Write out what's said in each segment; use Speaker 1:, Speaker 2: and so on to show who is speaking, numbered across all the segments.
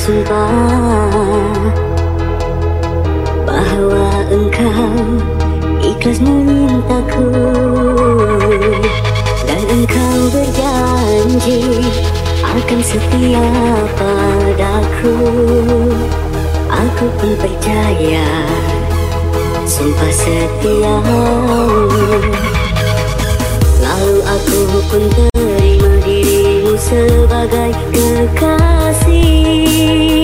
Speaker 1: bersumpah Bahawa engkau ikhlas memintaku Dan engkau berjanji akan setia padaku. Aku pun percaya sumpah setia. Lalu aku pun terima dirimu sebagai kekasih Ku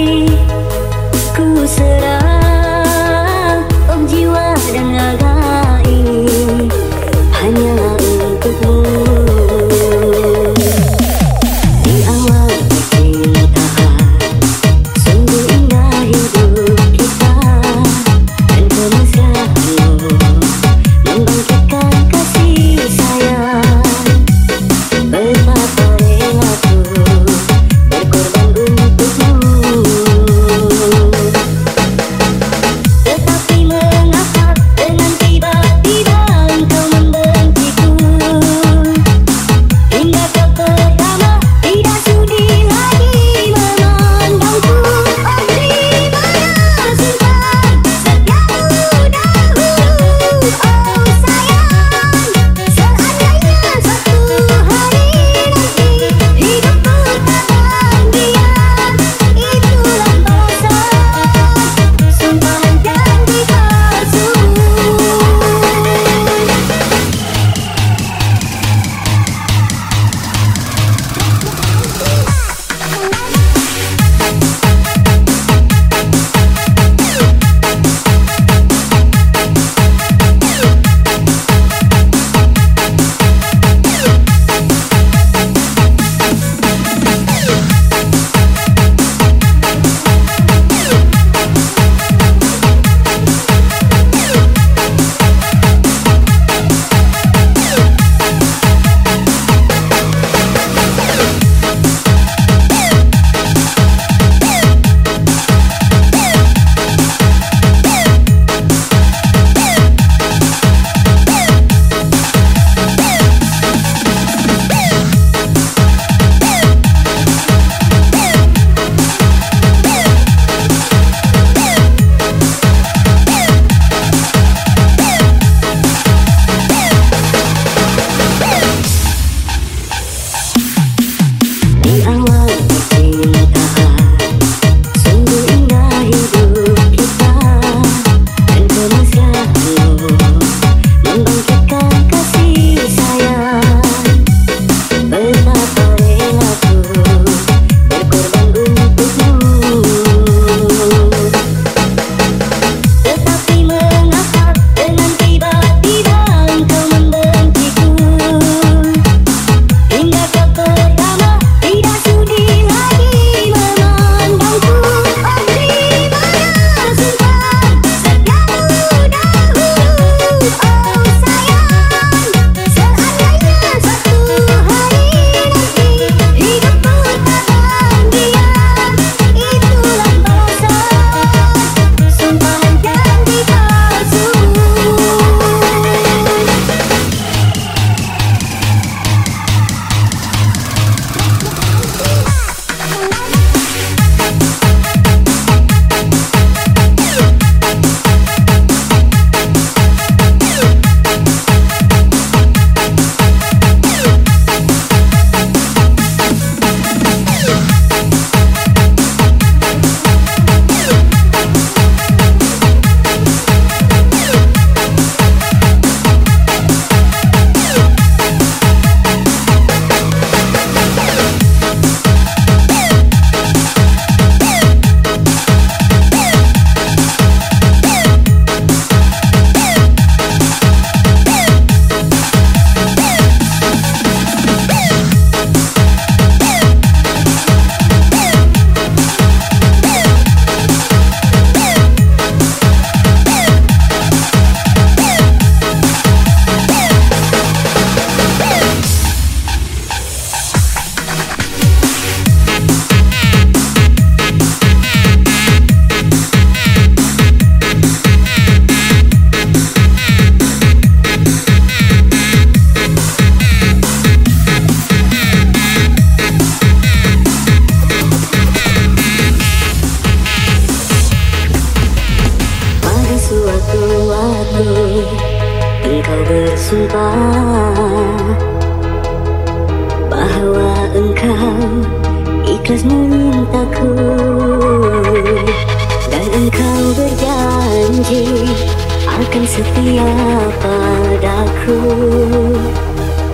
Speaker 1: setia padaku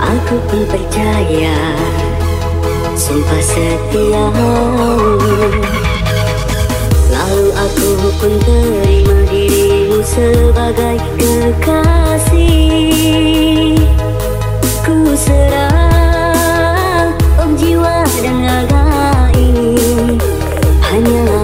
Speaker 1: Aku pun percaya. Sumpah setia Lalu aku pun terima dirimu sebagai kekasih. Ku serah om jiwa dan raga ini. Hanyalah